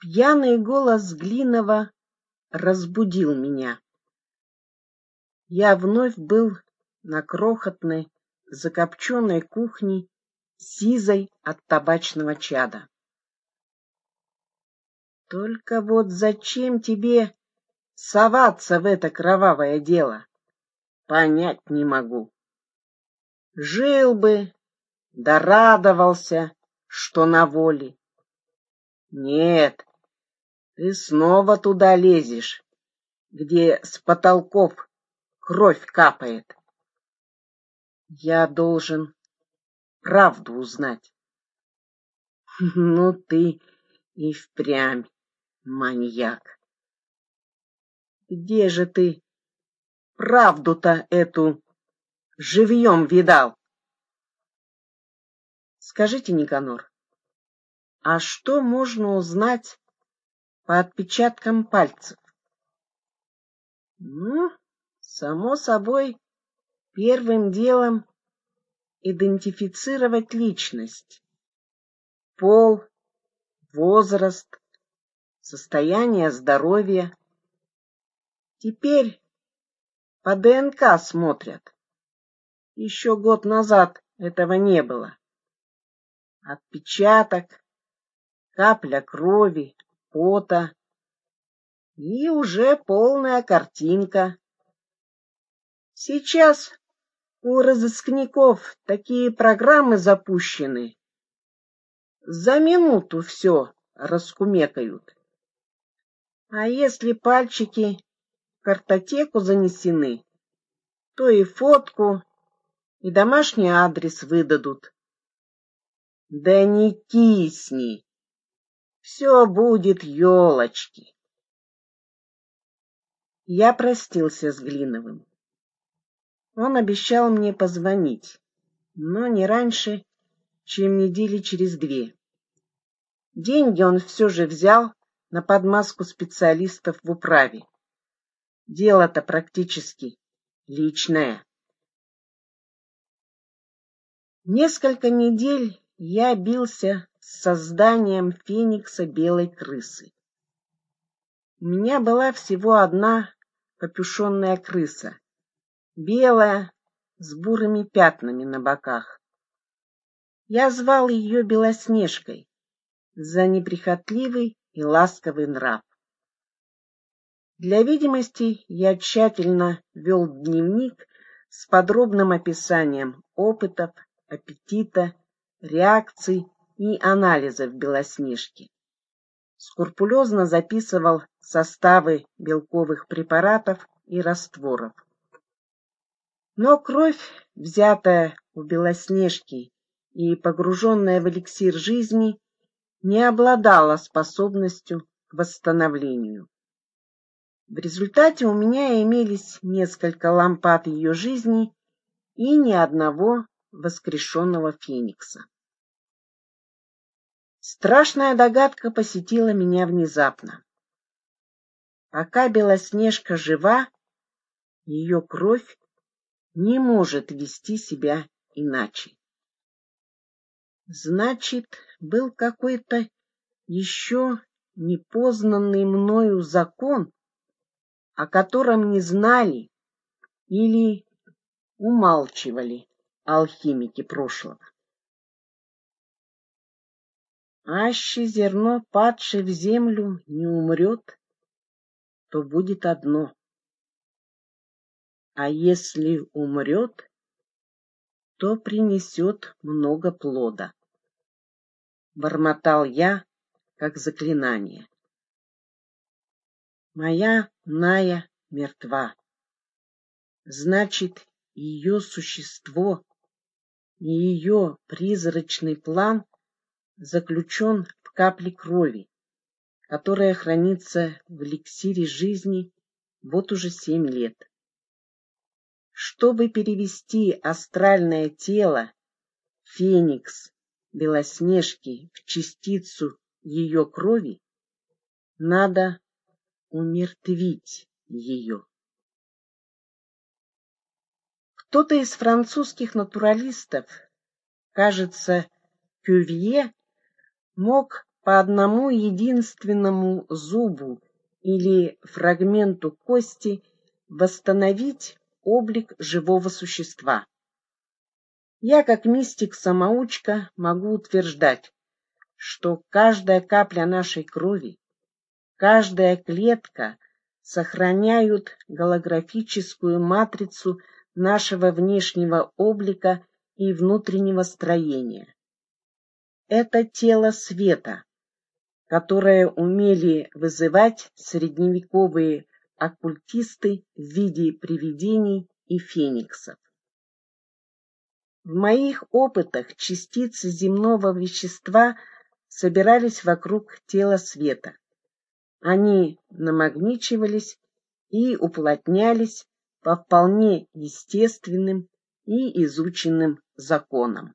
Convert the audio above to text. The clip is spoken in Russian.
Пьяный голос Глинова разбудил меня. Я вновь был на крохотной закопченной кухне, сизой от табачного чада. Только вот зачем тебе соваться в это кровавое дело? Понять не могу. Жил бы, да радовался, что на воле. Нет, ты снова туда лезешь, где с потолков кровь капает. Я должен правду узнать. Ну ты и впрямь маньяк. Где же ты правду-то эту живьем видал? Скажите, Никанор, а что можно узнать по отпечаткам пальцев? Ну, само собой, первым делом идентифицировать личность. Пол, возраст, состояние здоровья. Теперь по ДНК смотрят. Еще год назад этого не было. Отпечаток, капля крови, пота и уже полная картинка. Сейчас у разыскников такие программы запущены. За минуту все раскумекают. А если пальчики в картотеку занесены, то и фотку, и домашний адрес выдадут. Да не кисни, все будет елочки. Я простился с Глиновым. Он обещал мне позвонить, но не раньше, чем недели через две. Деньги он все же взял на подмазку специалистов в управе. Дело-то практически личное. Несколько недель я бился с созданием феникса белой крысы. У меня была всего одна капюшонная крыса, белая, с бурыми пятнами на боках. Я звал ее Белоснежкой за неприхотливый и ласковый нрав. Для видимости я тщательно вел дневник с подробным описанием опытов, аппетита, реакций и анализов Белоснежки. Скрупулезно записывал составы белковых препаратов и растворов. Но кровь, взятая у Белоснежки и погруженная в эликсир жизни, не обладала способностью к восстановлению. В результате у меня имелись несколько лампад ее жизни и ни одного воскрешенного феникса. Страшная догадка посетила меня внезапно. Пока Белоснежка жива, ее кровь не может вести себя иначе. Значит, был какой-то еще непознанный мною закон, о котором не знали или умалчивали алхимики прошлого. Аще зерно, падшее в землю, не умрет, то будет одно а если умрет, то принесет много плода. Бормотал я, как заклинание. Моя Ная мертва. Значит, ее существо и ее призрачный план заключен в капле крови, которая хранится в эликсире жизни вот уже семь лет. Чтобы перевести астральное тело Феникс Белоснежки в частицу ее крови, надо умертвить ее. Кто-то из французских натуралистов, кажется, Кювье, мог по одному единственному зубу или фрагменту кости восстановить облик живого существа. Я, как мистик-самоучка, могу утверждать, что каждая капля нашей крови, каждая клетка сохраняют голографическую матрицу нашего внешнего облика и внутреннего строения. Это тело света, которое умели вызывать средневековые оккультисты в виде привидений и фениксов. В моих опытах частицы земного вещества собирались вокруг тела света. Они намагничивались и уплотнялись по вполне естественным и изученным законам.